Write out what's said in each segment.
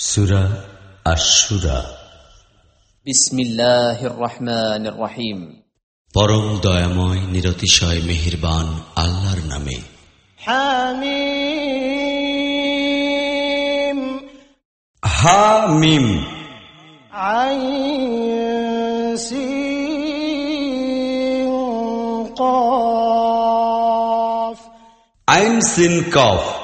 সুরা আশুরা বিসমিল্লাহ রহমান রহিম পরম দয়াময় নিরতিশয় মেহেরবান আল্লাহর নামে। হামিম। হামিম। আইন সিন কফ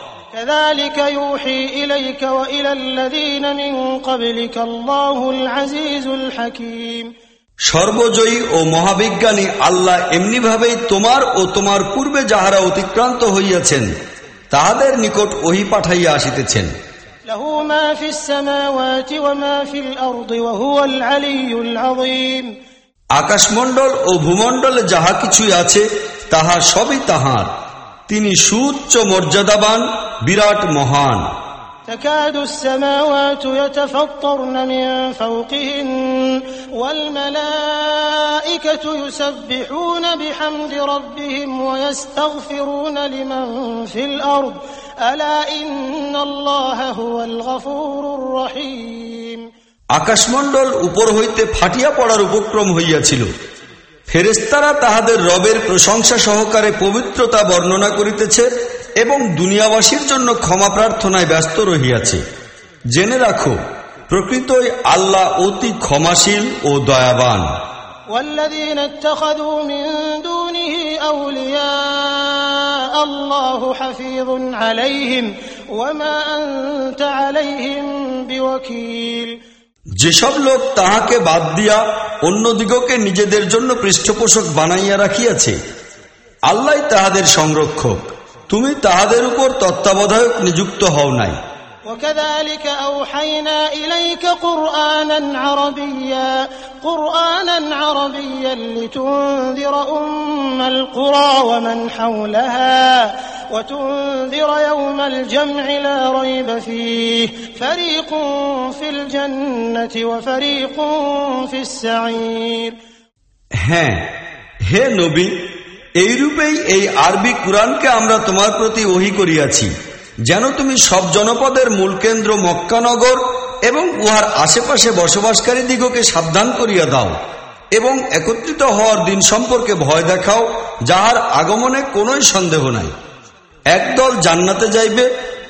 كذلك يوحي إليك وإلى الذين من قبلك الله العزيز الحكيم সর্বজয়ী ও মহাবিজ্ঞানী আল্লাহ এমনি ভাবেই তোমার ও তোমার পূর্বে যাহারা অতিক্রান্ত হইয়াছেন তাহাদের নিকট ওহি পাঠাইয়া আসিতেছেন له ما في السماوات وما في الأرض وهو العلي العظيم আকাশমণ্ডল ও ভূমণ্ডলে যাহা কিছুই আছে তাহা সবই তাহার তিনি সুউচ্চ মর্যাদাবান বিরাট মহান تكاد السماوات يتفطرن من فوقهن والملائكة يسبحون بحمد ربهم ويستغفرون لمن في الأرض ألا إن الله هو الغفور الرحيم আকাশমণ্ডল উপর হইতে ফাটিয়া পড়ার উপক্রম হইয়াছিল ফেরেস্তারা তাহাদের রবের প্রশংসা সহকারে পবিত্রতা বর্ণনা করিতেছে এবং দুনিয়াবাসীর জন্য ক্ষমা প্রার্থনায় ব্যস্ত রহিয়াছে জেনে রাখো প্রকৃতই আল্লাহ অতি ক্ষমাশীল ও দয়াবান والذين اتخذوا من دونه أولياء الله حفيظ عليهم وما أنت عليهم بوكيل যেসব লোক তাহাকে বাদ দিয়া অন্যদিগকে নিজেদের জন্য পৃষ্ঠপোষক বানাইয়া রাখিয়াছে আল্লাহ তাহাদের সংরক্ষক তুমি তাহাদের উপর তত্ত্বাবধায়ক নিযুক্ত হও নাই وكذلك أوحينا إليك قرآنا عربيا قرآنا عربيا لتنذر أم القرى ومن حولها وتنذر يوم الجمع لا ريب فيه فريق في الجنة وفريق في السعير হ্যাঁ হে নবী এইরূপেই এই আরবি কুরআনকে আমরা তোমার প্রতি ওহি করিয়াছি, যেন তুমি সব জনপদের মূল কেন্দ্র মক্কানগর এবং উহার আশেপাশে বসবাসকারী দিগকে সাবধান করিয়া দাও এবং একত্রিত হওয়ার দিন সম্পর্কে ভয় দেখাও, যাহার আগমনে কোনোই সন্দেহ নাই। একদল জান্নাতে যাইবে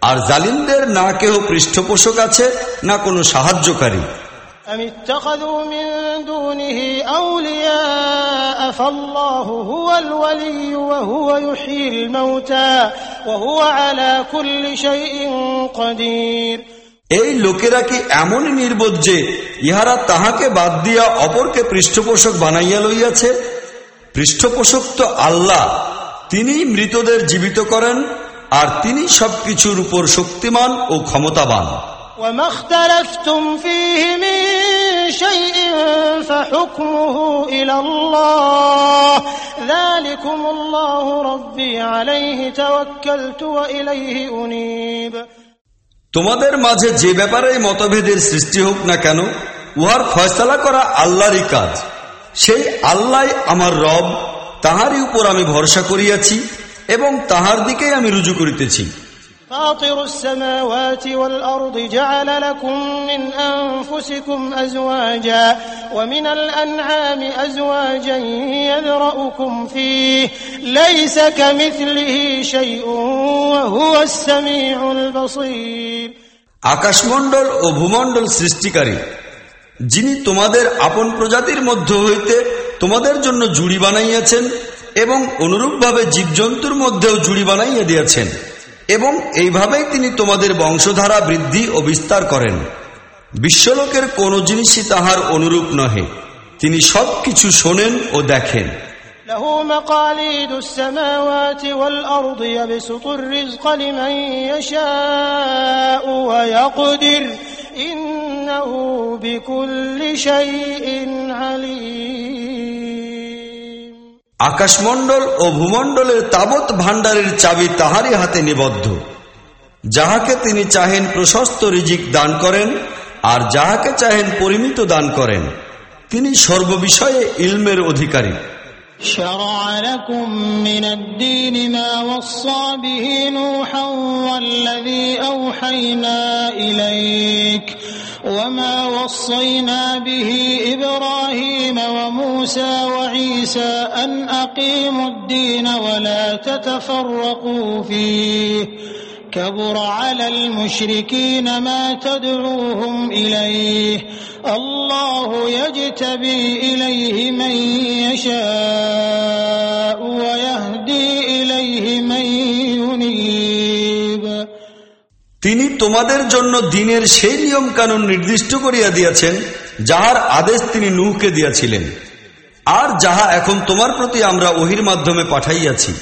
আর জালিমদের না কেউ পৃষ্ঠপোষক আছে না কোনো সাহায্যকারী। এই লোকেরা কি এমন নির্বোধ যে ইহারা তাহাকে বাদ দিয়া অপরকে পৃষ্ঠপোষক বানাইয়া লইয়াছে? পৃষ্ঠপোষক তো আল্লাহ তিনি মৃতদের জীবিত করেন। আর তিনি সবকিছুর উপর শক্তিমান ও ক্ষমতাবান। তোমাদের মাঝে যে ব্যাপারে মতভেদের সৃষ্টি হোক না কেন উহার ফয়সলা করা আল্লাহরই কাজ। সেই আল্লাহ আমার রব তাহারই উপর আমি ভরসা করিয়াছি এবং তাহার দিকেই আমি রুজু করিতেছি فاطر السماوات والأرض جعل لكم من أنفسكم أزواجا ومن الأنعام أزواجا يذرأكم فيه ليس كمثله شيء وهو السميع البصير আকাশমণ্ডল ও ভূমণ্ডল সৃষ্টিকারী যিনি তোমাদের আপন প্রজাতির মধ্য হইতে তোমাদের জন্য জুড়ি বানাইয়াছেন এবং অনুরূপভাবে জীবজন্তুর মধ্যেও জুড়ি বানাইয়া দিয়েছেন। এবং এইভাবেই তিনি তোমাদের বংশধারা বৃদ্ধি ও বিস্তার করেন। বিশ্বলোকের কোন জিনিসই তাহার অনুরূপ নহে। তিনি সব কিছু শোনেন ও দেখেন। ইন্নহু বিকুল্লি শাইইন আলীম আকাশমণ্ডল ও ভূমণ্ডলের তাবৎ ভাণ্ডারের চাবি তাহারই হাতে নিবদ্ধ যাহাকে তিনি চাহেন প্রশস্ত রিজিক দান করেন আর যাহাকে চাহেন পরিমিত দান করেন তিনি সর্ববিষয়ে ইলমের অধিকারী شرع لكم من الدين ما وصى به نوحا والذي أوحينا إليك وما وصينا به إبراهيم وموسى وعيسى أن أقيموا الدين ولا تتفرقوا فيه. كبر على المشركين ما تدعوهم إليه. الله يجتبي إليه من يشاء. তিনি তোমাদের জন্য দিনের সেই নিয়ম কানুন নির্দিষ্ট করিয়া দিয়াছেন, যাহার আদেশ তিনি নূহকে দিয়াছিলেন। আর যাহা এখন তোমার প্রতি আমরা ওহির মাধ্যমে পাঠাইয়াছি।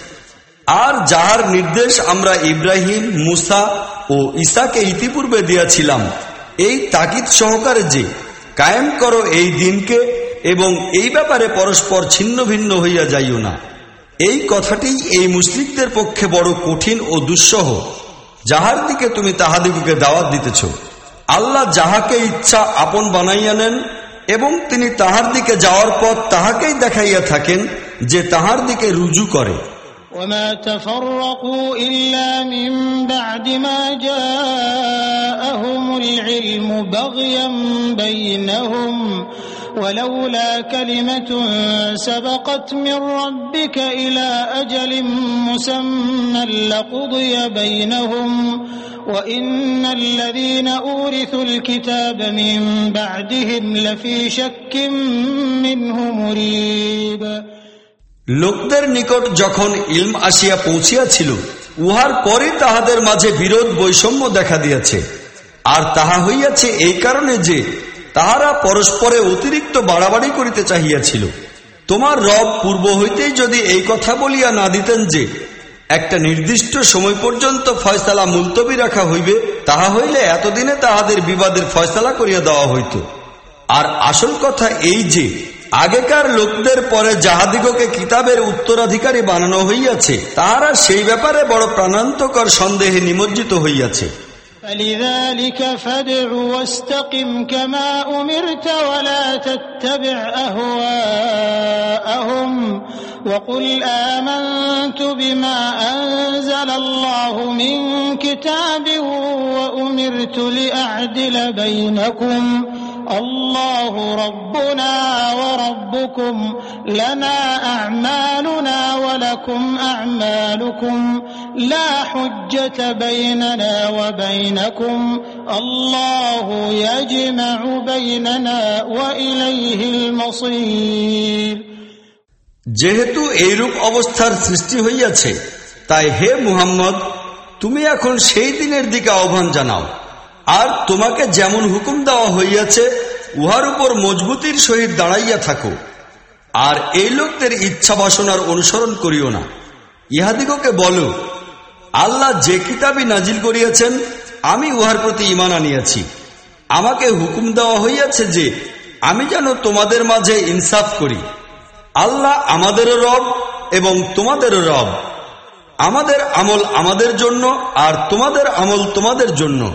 আর যাহার নির্দেশ আমরা ইব্রাহিম, মুসা ও ইসাকে ইতিপূর্বে দিয়াছিলাম, এই তাকিদ সহকারে যে কায়েম করো এই দিনকে এবং এই ব্যাপারে পরস্পর ছিন্ন ভিন্ন হইয়া যাইও না। এই কথাটি এই মুসলিকদের পক্ষে বড় কঠিন ও দুঃসহ। যাহার দিকে তুমি তাহাদিগকে দাওয়াত দিতেছ আল্লাহ যাহাকে ইচ্ছা আপন বানাইয়া নেন এবং তিনি তাহার দিকে যাওয়ার পথ তাহাকেই দেখাইয়া থাকেন যে তাহার দিকে রুজু করে وما تفرقوا إلا من بعد ما جاءهم العلم بغيا بينهم ولولا كلمة سبقت من ربك إلى أجل مسمى لقضي بينهم وإن الذين أورثوا الكتاب من بعدهم لفي شك منه مريب লোকদের নিকট যখন ইলম আসিয়া পৌঁছিয়াছিল উহার পরে তাহাদের মাঝে বিরোধ বৈষম্য দেখা দিয়াছে আর তাহা হইয়াছে এই কারণে যে তাহারা পরস্পরে অতিরিক্ত বাড়াবাড়ি করিতে চাহিয়াছিল। তোমার রব পূর্ব হইতেই যদি এই কথা বলিয়া না দিতেন যে, একটা নির্দিষ্ট সময় পর্যন্ত ফয়সালা মুলতবি রাখা হইবে, তাহা হইলে এতদিনে তাহাদের বিবাদের ফয়সালা করিয়া দেওয়া হইত। আর আসল কথা এই যে, আগেকার লোকদের পরে যাহাদিগকে কিতাবের উত্তরাধিকারী বানানো হইয়াছে, তাহারা সেই ব্যাপারে বড় প্রাণান্তকর সন্দেহে নিমজ্জিত হইয়াছে। فلذلك فادع واستقم كما أمرت ولا تتبع أهواءهم وقل آمنت بما أنزل الله من كتاب وأمرت لأعدل بينكم الله ربنا وربكم لنا أعمالنا ولكم أعمالكم لا حجة بيننا وبينكم الله يجمع بيننا وإليه المصير যেহেতু এইরূপ অবস্থার সৃষ্টি হইয়াছে তাই হে মুহাম্মদ তুমি এখন সেই দিনের দিকে আহ্বান জানাও আর তোমাকে যেমন হুকুম দেওয়া হইয়াছে, উহার উপর মজবুতির সহিত দাঁড়াইয়া থাকো। আর এই লোকদের ইচ্ছা বাসনার অনুসরণ করিও না। ইহাদিগকে বলো, আল্লাহ যে কিতাবই নাজিল করিয়াছেন, আমি উহার প্রতি ইমান আনিয়াছি। আমাকে হুকুম দেওয়া হইয়াছে যে, আমি যেন তোমাদের মাঝে ইনসাফ করি। আল্লাহ আমাদেরও রব এবং তোমাদেরও রব। আমাদের আমল আমাদের জন্য আর তোমাদের আমল তোমাদের জন্য।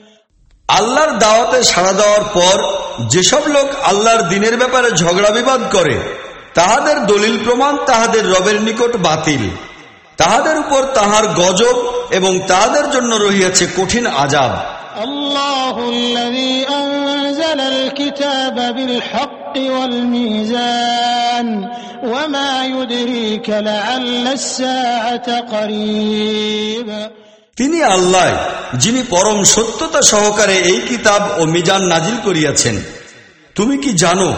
আল্লাহর দাওয়াতে সাড়া দেওয়ার পর যেসব লোক আল্লাহর দিনের ব্যাপারে ঝগড়া বিবাদ করে তাহাদের দলিল প্রমাণ তাহাদের রবের নিকট বাতিল তাহাদের উপর তাহার গজব এবং তাহাদের জন্য রহিয়াছে কঠিন আজাব الله الذي أنزل الكتاب بالحق بالحق والميزان وما يدريك لعل الساعة قريب তিনি আল্লাহ যিনি পরম সত্যতা সহকারে এই কিতাব ও মিজান নাজিল করিয়াছেন তুমি কি জানো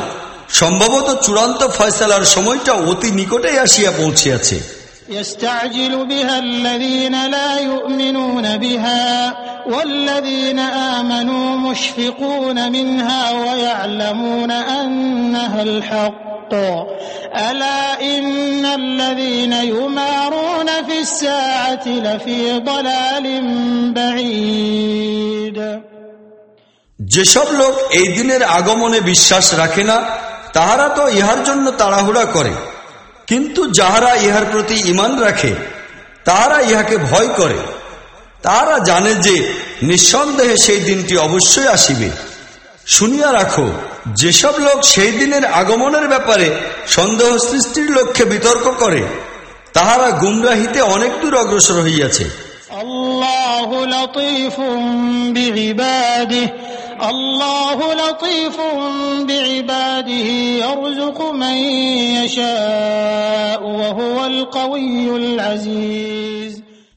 সম্ভবত চূড়ান্ত ফয়সালার সময়টা অতি নিকটেই আসিয়া পৌঁছিয়াছে يستعجل بها الذين لا يؤمنون بها والذين آمنوا مشفقون منها ويعلمون أنها الحق ألا إن الذين يمارون في الساعة لفي ضلال بعيد যেসব লোক এই দিনের আগমনে বিশ্বাস রাখে না তাহারা তো ইহার জন্য তাড়াহুড়া করে কিন্তু যাহারা ইহার প্রতি ইমান রাখে তাহারা ইহাকে ভয় করে তাহারা জানে যে নিঃসন্দেহে সেই দিনটি অবশ্যই আসিবে শুনিয়া রাখো যেসব লোক সেই দিনের আগমনের ব্যাপারে সন্দেহ সৃষ্টির লক্ষ্যে বিতর্ক করে তাহারা গুমরাহিতে অনেক দূর অগ্রসর হইয়াছে।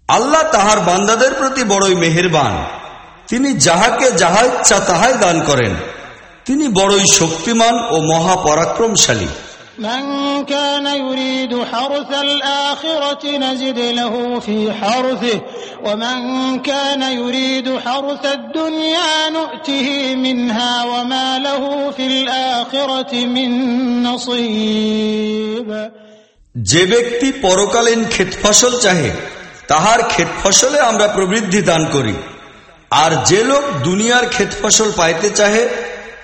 আল্লাহ তাহার বান্দাদের প্রতি বড়ই মেহেরবান। তিনি যাহাকে যাহা ইচ্ছা তাহাই দান করেন। তিনি বড়ই শক্তিমান ও মহাপরাক্রমশালী من كان يريد حرث الآخرة نزد له في حرثه ومن كان يريد حرث الدنيا نؤته منها وما له في الآخرة من نصيب যে ব্যক্তি পরকালীন ক্ষেত ফসল চাহে তাহার ক্ষেত ফসলে আমরা প্রবৃদ্ধি দান করি আর যে লোক দুনিয়ার ক্ষেত ফসল পাইতে চাহে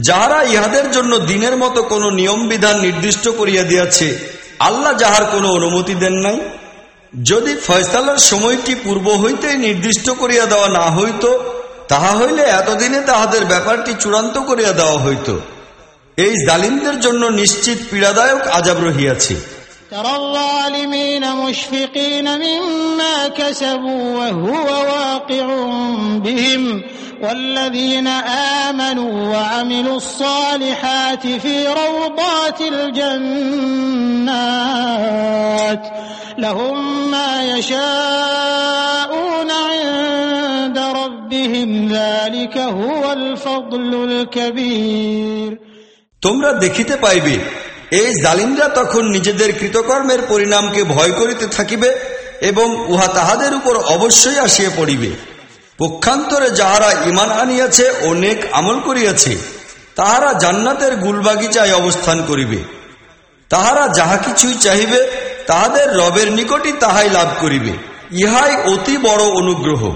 যাহারা ইহাদের জন্য দিনের মতো কোনো নিয়ম বিধান নির্দিষ্ট করিয়া দিয়াছে আল্লাহ যাহার কোনো অনুমতি দেন নাই যদি ফয়সালার সময়টি পূর্ব হইতেই নির্দিষ্ট করিয়া দেওয়া না হইত তাহা হইলে এতদিনে তাহাদের ব্যাপারটি চূড়ান্ত করিয়া দেওয়া হইত এই জালিমদের জন্য নিশ্চিত পীড়াদায়ক আজাব রহিয়াছে ترى الظالمين مشفقين مما كسبوا وهو واقع بهم والذين آمنوا وعملوا الصالحات في روضات الجنات لهم ما يشاءون عند ربهم ذلك هو الفضل الكبير তোমরা দেখিতে পাইবে এই জালিমরা তখন নিজেদের কৃতকর্মের পরিণামকে ভয় করিতে থাকিবে এবং উহা তাহাদের উপর অবশ্যই আসিয়া পড়িবে পক্ষান্তরে যাহারা ইমান আনিয়াছে, অনেক নেক আমল করিয়াছে, তাহারা জান্নাতের গুলবাগিচায় অবস্থান করিবে। তাহারা যাহা কিছুই চাহিবে, তাহাদের রবের নিকটই তাহাই লাভ করিবে। ইহাই অতি বড় অনুগ্রহ।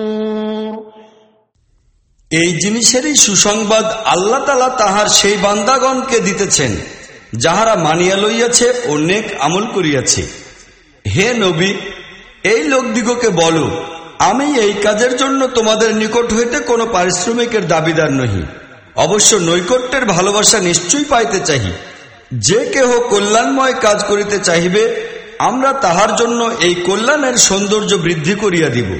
এই জিনিসেরই সুসংবাদ আল্লাহ তালা তাহার সেই বান্দাগণকে দিতেছেন, যাহারা মানিয়া লইয়াছে ও নেক আমল করিয়াছে। হে নবী, এই লোকদিগকে বলো, আমি এই কাজের জন্য তোমাদের নিকট হইতে কোনো পারিশ্রমিকের দাবিদার নহি। অবশ্য নৈকট্যের ভালোবাসা নিশ্চয়ই পাইতে চাহি। যে কেহ কল্যাণময় কাজ করিতে চাহিবে, আমরা তাহার জন্য এই কল্যাণের সৌন্দর্য বৃদ্ধি করিয়া দিব।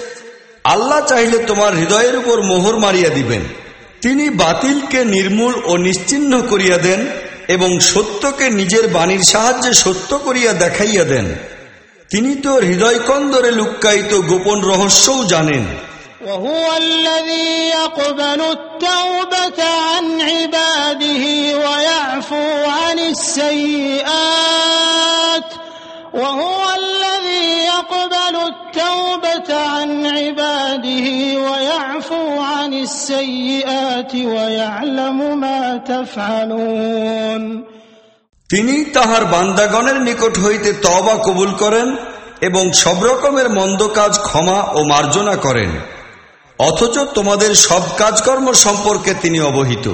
আল্লাহ চাইলে তোমার হৃদয়ের উপর মোহর মারিয়া দিবেন তিনি বাতিলকে নির্মূল ও নিশ্চিহ্ন করিয়া দেন এবং সত্যকে নিজের বাণীর সাহায্যে সত্য করিয়া দেখাইয়া দেন তিনি তো হৃদয় কন্দরে লুক্কায়িত গোপন রহস্যও জানেন وهو الذي يقبل التوبة عن عباده ويعفو عن السيئات وهو الذي يقبل التوبة عن عباده ويعفو عن السيئات ويعلم ما تفعلون তিনি তাহার বান্দাগণের নিকট হইতে তবা কবুল করেন এবং সব রকমের মন্দ কাজ ক্ষমা ও মার্জনা করেন অথচ তোমাদের সব কাজকর্ম সম্পর্কে তিনি অবহিত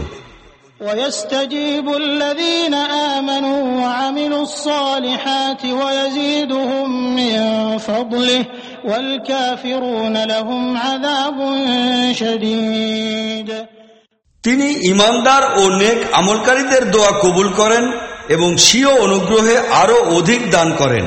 ويستجيب الذين آمنوا وعملوا الصالحات ويزيدهم من فضله والكافرون لهم عذاب شديد তিনি ইমানদার ও নেক আমলকারীদের দোয়া কবুল করেন এবং স্বীয় অনুগ্রহে আরো অধিক দান করেন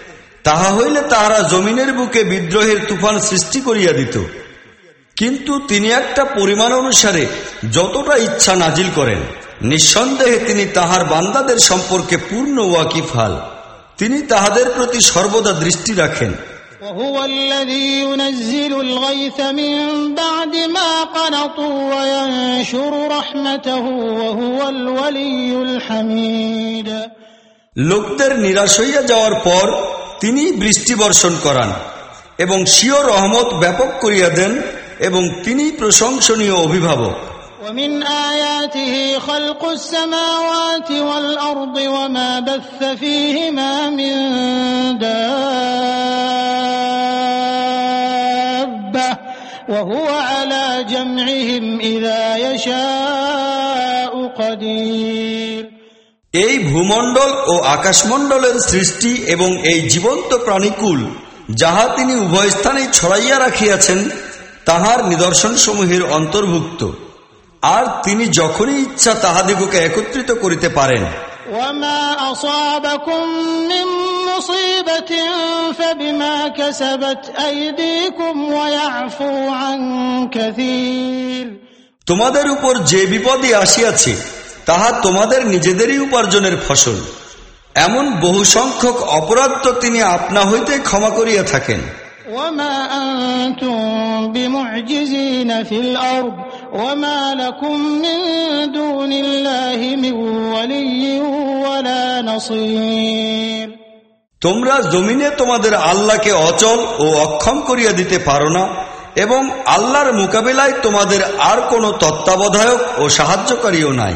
তাহা হইলে তাহারা জমিনের বুকে বিদ্রোহের তুফান সৃষ্টি করিয়া দিত কিন্তু তিনি একটা পরিমাণ অনুসারে যতটা ইচ্ছা নাজিল করেন নিঃসন্দেহে তিনি তাহার বান্দাদের সম্পর্কে পূর্ণ ওয়াকিফাল তিনি তাহাদের প্রতি সর্বদা দৃষ্টি রাখেন وهو الذي ينزل الغيث من بعد ما قنطوا وينشر رحمته وهو الولي الحميد লোকদের নিরাশ হইয়া যাওয়ার পর তিনি বৃষ্টি বর্ষণ করান এবং স্বীয় রহমত ব্যাপক করিয়া দেন এবং তিনি প্রশংসনীয় অভিভাবক ومن آياته خلق السماوات والأرض وما بث فيهما من دابة وهو على جمعهم إذا يشاء قدير এই ভূমণ্ডল ও আকাশমণ্ডলের সৃষ্টি এবং এই জীবন্ত প্রাণীকুল যাহা তিনি উভয় স্থানে ছড়াইয়া রাখিয়াছেন তাহার নিদর্শনসমূহের অন্তর্ভুক্ত। আর তিনি যখনই ইচ্ছা তাহাদিগকে একত্রিত করিতে পারেন। তোমাদের উপর যে বিপদে আসিয়াছে তাহা তোমাদের নিজেদেরই উপার্জনের ফসল। এমন বহু সংখ্যক অপরাধ তো তিনি আপনা হইতে ক্ষমা করিয়া থাকেন। তোমরা জমিনে তোমাদের আল্লাহকে অচল ও অক্ষম করিয়া দিতে পারো না এবং আল্লাহর মোকাবিলায় তোমাদের আর কোনো তত্ত্বাবধায়ক ও সাহায্যকারীও নাই।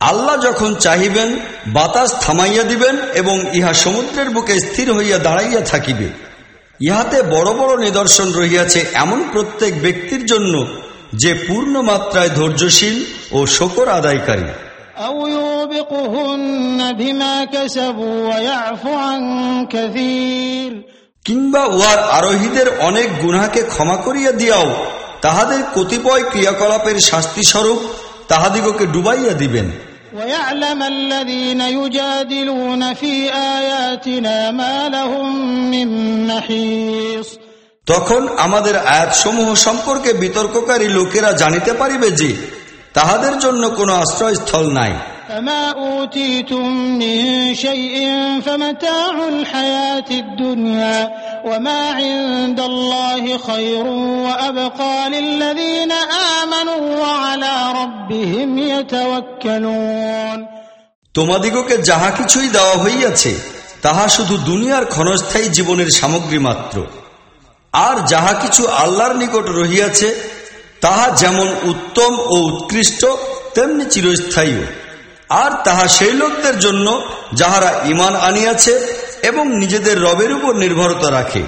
আল্লাহ যখন চাহিবেন বাতাস থামাইয়া দিবেন এবং ইহা সমুদ্রের বুকে স্থির হইয়া দাঁড়াইয়া থাকিবে। ইহাতে বড় বড় নিদর্শন রহিয়াছে এমন প্রত্যেক ব্যক্তির জন্য যে পূর্ণ মাত্রায় ধৈর্যশীল ও শকর আদায়কারী। কিংবা উহার আরোহীদের অনেক গুনাকে ক্ষমা করিয়া দিয়াও তাহাদের কতিপয় ক্রিয়াকলাপের শাস্তিস্বরূপ তাহাদিগকে ডুবাইয়া দিবেন। ويعلم الذين يجادلون في آياتنا ما لهم من محيص তখন আমাদের আয়াতসমূহ সম্পর্কে বিতর্ককারী লোকেরা জানিতে পারিবে যে তাহাদের জন্য কোনো আশ্রয়স্থল নাই فما أوتيتم من شيء فمتاع الحياة الدنيا وما عند الله خير وأبقى للذين آمنوا وعلى ربهم يتوكلون তোমাদিগকে যাহা কিছুই দেওয়া হইয়াছে তাহা শুধু দুনিয়ার ক্ষণস্থায়ী জীবনের সামগ্রী মাত্র আর যাহা কিছু আল্লাহর নিকট রহিয়াছে তাহা যেমন উত্তম ও উৎকৃষ্ট তেমনি চিরস্থায়ী আর তাহা সেই লোকদের জন্য যাহারা ইমান আনিয়াছে এবং নিজেদের রবের উপর নির্ভরতা রাখে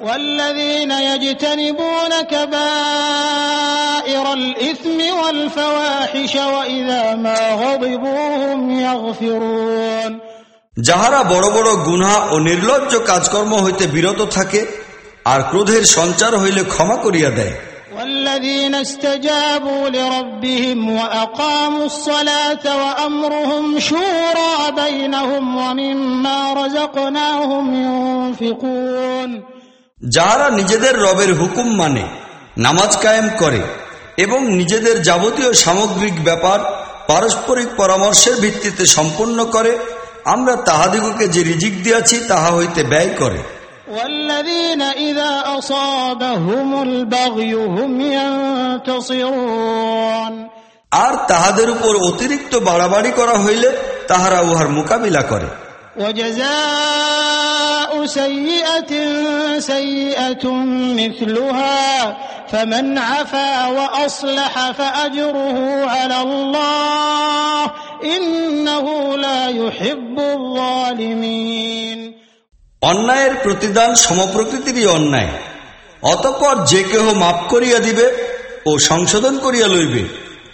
والذين يجتنبون كبائر الإثم والفواحش وإذا ما غضبوا هم يغفرون যাহারা বড় বড় গুনা ও নির্লজ্জ কাজকর্ম হইতে বিরত থাকে আর ক্রোধের সঞ্চার হইলে ক্ষমা করিয়া দেয় والذين استجابوا لربهم وأقاموا الصلاة وأمرهم شورى بينهم ومما رزقناهم ينفقون যাহারা নিজেদের রবের হুকুম মানে নামাজ কায়েম করে এবং নিজেদের যাবতীয় সামগ্রিক ব্যাপার পারস্পরিক পরামর্শের ভিত্তিতে সম্পন্ন করে আমরা তাহাদিগকে যে রিজিক দিয়াছি তাহা হইতে ব্যয় করে والذين إذا أصابهم البغي هم ينتصرون আর তাহাদের উপর অতিরিক্ত বাড়াবাড়ি করা হইলে তাহারা উহার মোকাবিলা করে وجزاء سيئة سيئة مثلها فمن عفا وأصلح فأجره على الله إنه لا يحب الظالمين অন্যায়ের প্রতিদান সমপ্রকৃতিরই অন্যায়। অতপর যে কেহ মাপ করিয়া দিবে ও সংশোধন করিয়া লইবে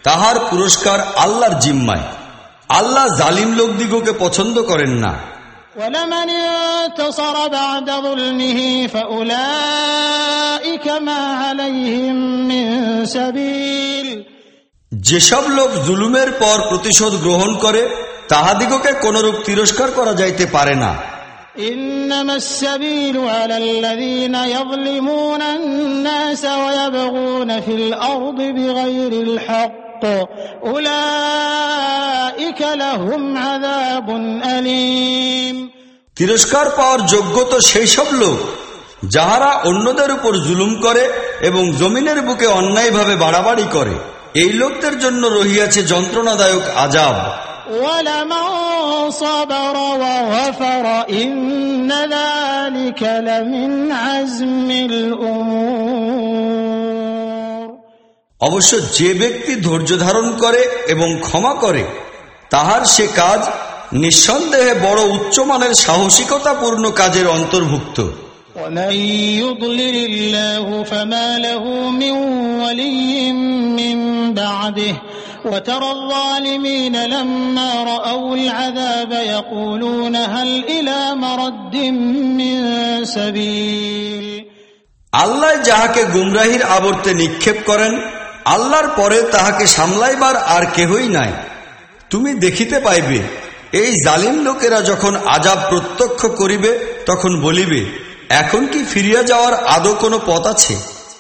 তাহার পুরস্কার আল্লাহর জিম্মায়। আল্লাহ জালিম লোকদিগকে পছন্দ করেন না। যেসব লোক জুলুমের পর প্রতিশোধ গ্রহণ করে তাহাদিগকে কোনরূপ তিরস্কার করা যাইতে পারে না। إنما السبيل على الذين يظلمون الناس ويبغون في الأرض بغير الحق أولئك لهم عذاب أليم তিরস্কার পাওয়ার যোগ্য তো সেই সব লোক যাহারা অন্যদের উপর জুলুম করে এবং জমিনের বুকে অন্যায়ভাবে বাড়াবাড়ি করে এই লোকদের জন্য রহিয়াছে যন্ত্রণাদায়ক আজাব ولمن صبر وغفر إن ذلك لمن عزم الأمور অবশ্য যে ব্যক্তি ধৈর্য ধারণ করে এবং ক্ষমা করে তাহার সে কাজ নিঃসন্দেহে বড় উচ্চমানের সাহসিকতাপূর্ণ কাজের অন্তর্ভুক্ত ومن يضلل الله فما له من ولي من بعده وترى الظالمين لما رأوا العذاب يقولون هل إلى مرد من سبيل আল্লাহ যাহাকে গুমরাহির আবর্তে নিক্ষেপ করেন আল্লাহর পরে তাহাকে সামলাইবার আর কেহই নাই তুমি দেখিতে পাইবে এই জালিম লোকেরা যখন আজাব প্রত্যক্ষ করিবে তখন বলিবে এখন কি ফিরিয়া যাওয়ার আদৌ কোনো পথ আছে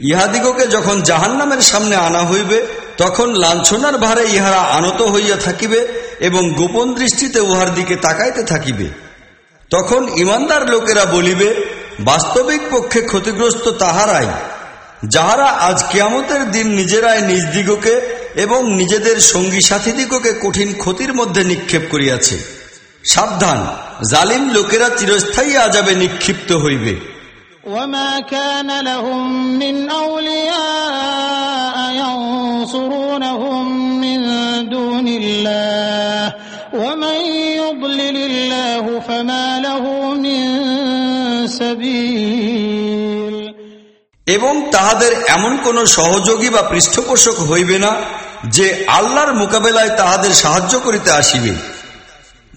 ইহাদিগকে যখন জাহান্নামের সামনে আনা হইবে, তখন লাঞ্ছনার ভারে ইহারা আনত হইয়া থাকিবে এবং গোপন দৃষ্টিতে উহার দিকে তাকাইতে থাকিবে। তখন ইমানদার লোকেরা বলিবে, বাস্তবিক পক্ষে ক্ষতিগ্রস্ত তাহারাই, যাহারা আজ কিয়ামতের দিন নিজেরাই নিজ দিগকে এবং নিজেদের সঙ্গী সাথীদিগকে কঠিন ক্ষতির মধ্যে নিক্ষেপ করিয়াছে। সাবধান, জালিম লোকেরা চিরস্থায়ী আজাবে নিক্ষিপ্ত হইবে। وما كان لهم من أولياء ينصرونهم من دون الله ومن يضلل الله فما له من سبيل এবং তাহাদের এমন কোন সহযোগী বা পৃষ্ঠপোষক হইবে না যে আল্লাহর মোকাবেলায় তাহাদের সাহায্য করিতে আসিবে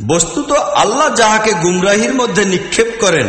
বস্তুত আল্লাহ যাহাকে গুমরাহির মধ্যে নিক্ষেপ করেন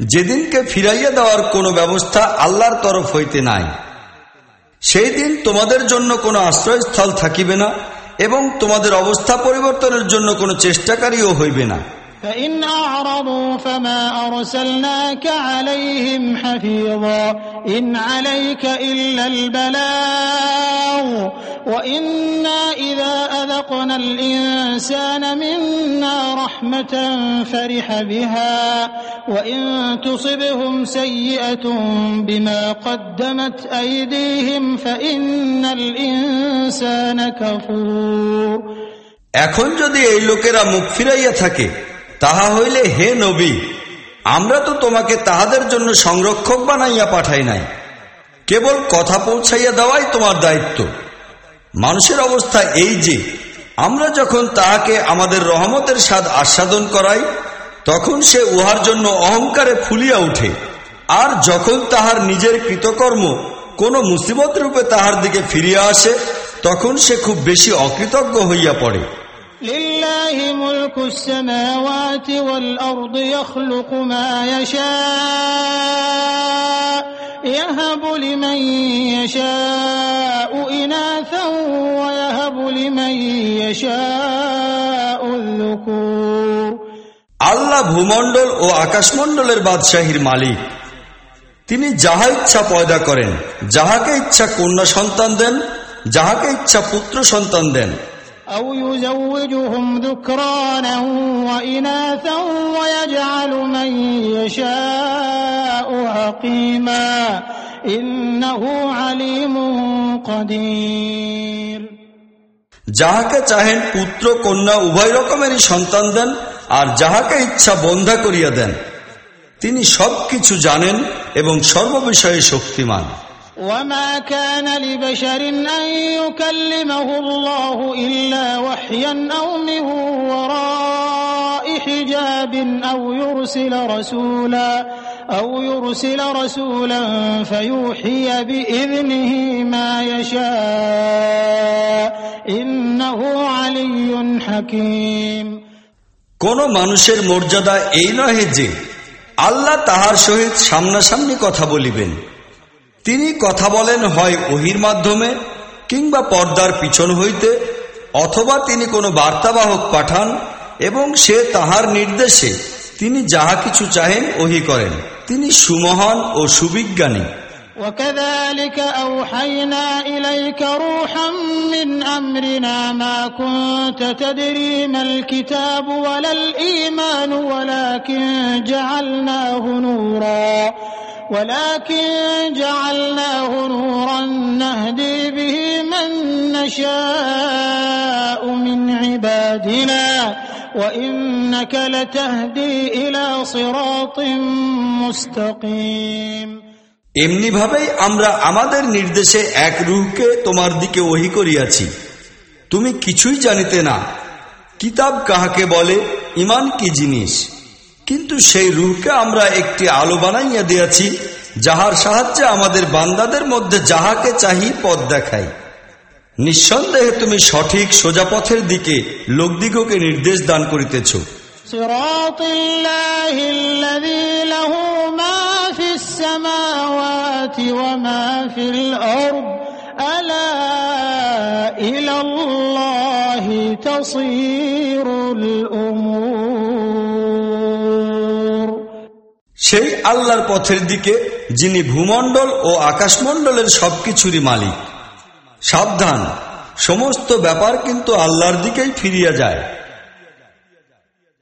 যেদিনকে ফিরাইয়া দেওয়ার কোনো ব্যবস্থা আল্লাহর তরফ হইতে নাই। সেই দিন তোমাদের জন্য কোনো আশ্রয়স্থল থাকিবে না এবং তোমাদের অবস্থা পরিবর্তনের জন্য কোনো চেষ্টাকারীও হইবে না। فإن أعرضوا فما أرسلناك عليهم حفيظا إن عليك إلا البلاغ وإنا إذا أذقنا الإنسان منا رحمة فرح بها وإن تصبهم سيئة بما قدمت أيديهم فإن الإنسان كفور এখন যদি এই লোকেরা মুখ ফিরাইয়া থাকে তাহা হইলে হে নবী, আমরা তো তোমাকে তাহাদের জন্য সংরক্ষক বানাইয়া পাঠাই নাই। কেবল কথা পৌঁছাইয়া দেওয়াই তোমার দায়িত্ব। মানুষের অবস্থা এই যে, আমরা যখন তাহাকে আমাদের রহমতের স্বাদ আস্বাদন করাই, তখন সে উহার জন্য অহংকারে ফুলিয়া উঠে। আর যখন তাহার নিজের কৃতকর্ম কোনো মুসিবত রূপে তাহার দিকে ফিরিয়া আসে, তখন সে খুব বেশি অকৃতজ্ঞ হইয়া পড়ে। لله ملك السماوات والأرض يخلق ما يشاء يهب لمن يشاء إناثا ويهب لمن يشاء الذكور আল্লাহ ভূমণ্ডল ও আকাশমণ্ডলের বাদশাহীর মালিক তিনি যাহা ইচ্ছা পয়দা করেন যাহাকে ইচ্ছা কন্যা সন্তান দেন যাহাকে ইচ্ছা পুত্র সন্তান দেন أو يزوجهم ذكرانا وإناثا ويجعل من يشاء عقيما إنه عليم قدير যাহাকে চাহেন পুত্র কন্যা উভয় রকমেরই সন্তান দেন আর যাহাকে ইচ্ছা বন্ধা করিয়া দেন তিনি সবকিছু জানেন এবং সর্ববিষয়ে শক্তিমান وما كان لبشر أن يكلمه الله إلا وحيا أو من وراء حجاب أو يرسل رسولا أو يرسل رسولا فيوحي بإذنه ما يشاء إنه علي حكيم কোন মানুষের মর্যাদা এই নহে যে আল্লাহ তাহার সহিত সামনাসামনি কথা বলিবেন তিনি কথা বলেন হয় ওহির মাধ্যমে কিংবা পর্দার পিছন হইতে অথবা তিনি কোনো বার্তাবাহক পাঠান এবং সে তাহার নির্দেশে তিনি যাহা কিছু চাহেন ওহি করেন তিনি সুমহান ও সুবিজ্ঞানী وكذلك أوحينا إليك روحا من أمرنا ما كنت تدري ما الكتاب ولا الإيمان ولكن جعلناه نورا ولكن جعلناه نورا نهدي به من نشاء من عبادنا وإنك لتهدي إلى صراط مستقيم এমনিভাবেই আমরা আমাদের নির্দেশে এক রুহকে তোমার দিকে ওহি করিয়াছি তুমি কিছুই জানিতে না কিতাব কাহাকে বলে ইমান কি জিনিস কিন্তু সেই রুহকে আমরা একটি আলো বানাইয়া দিয়াছি, যাহার সাহায্যে আমাদের বান্দাদের মধ্যে যাহাকে চাহি পথ দেখাই। নিঃসন্দেহে তুমি সঠিক সোজা পথের দিকে লোকদিগকে নির্দেশ দান করিতেছ। আলা ইলাল্লাহি তাসীরুল উমূর। সেই আল্লাহর পথের দিকে যিনি ভূমণ্ডল ও আকাশমণ্ডলের সবকিছুরই মালিক। সাবধান। সমস্ত ব্যাপার কিন্তু আল্লাহর দিকেই ফিরিয়া যায়।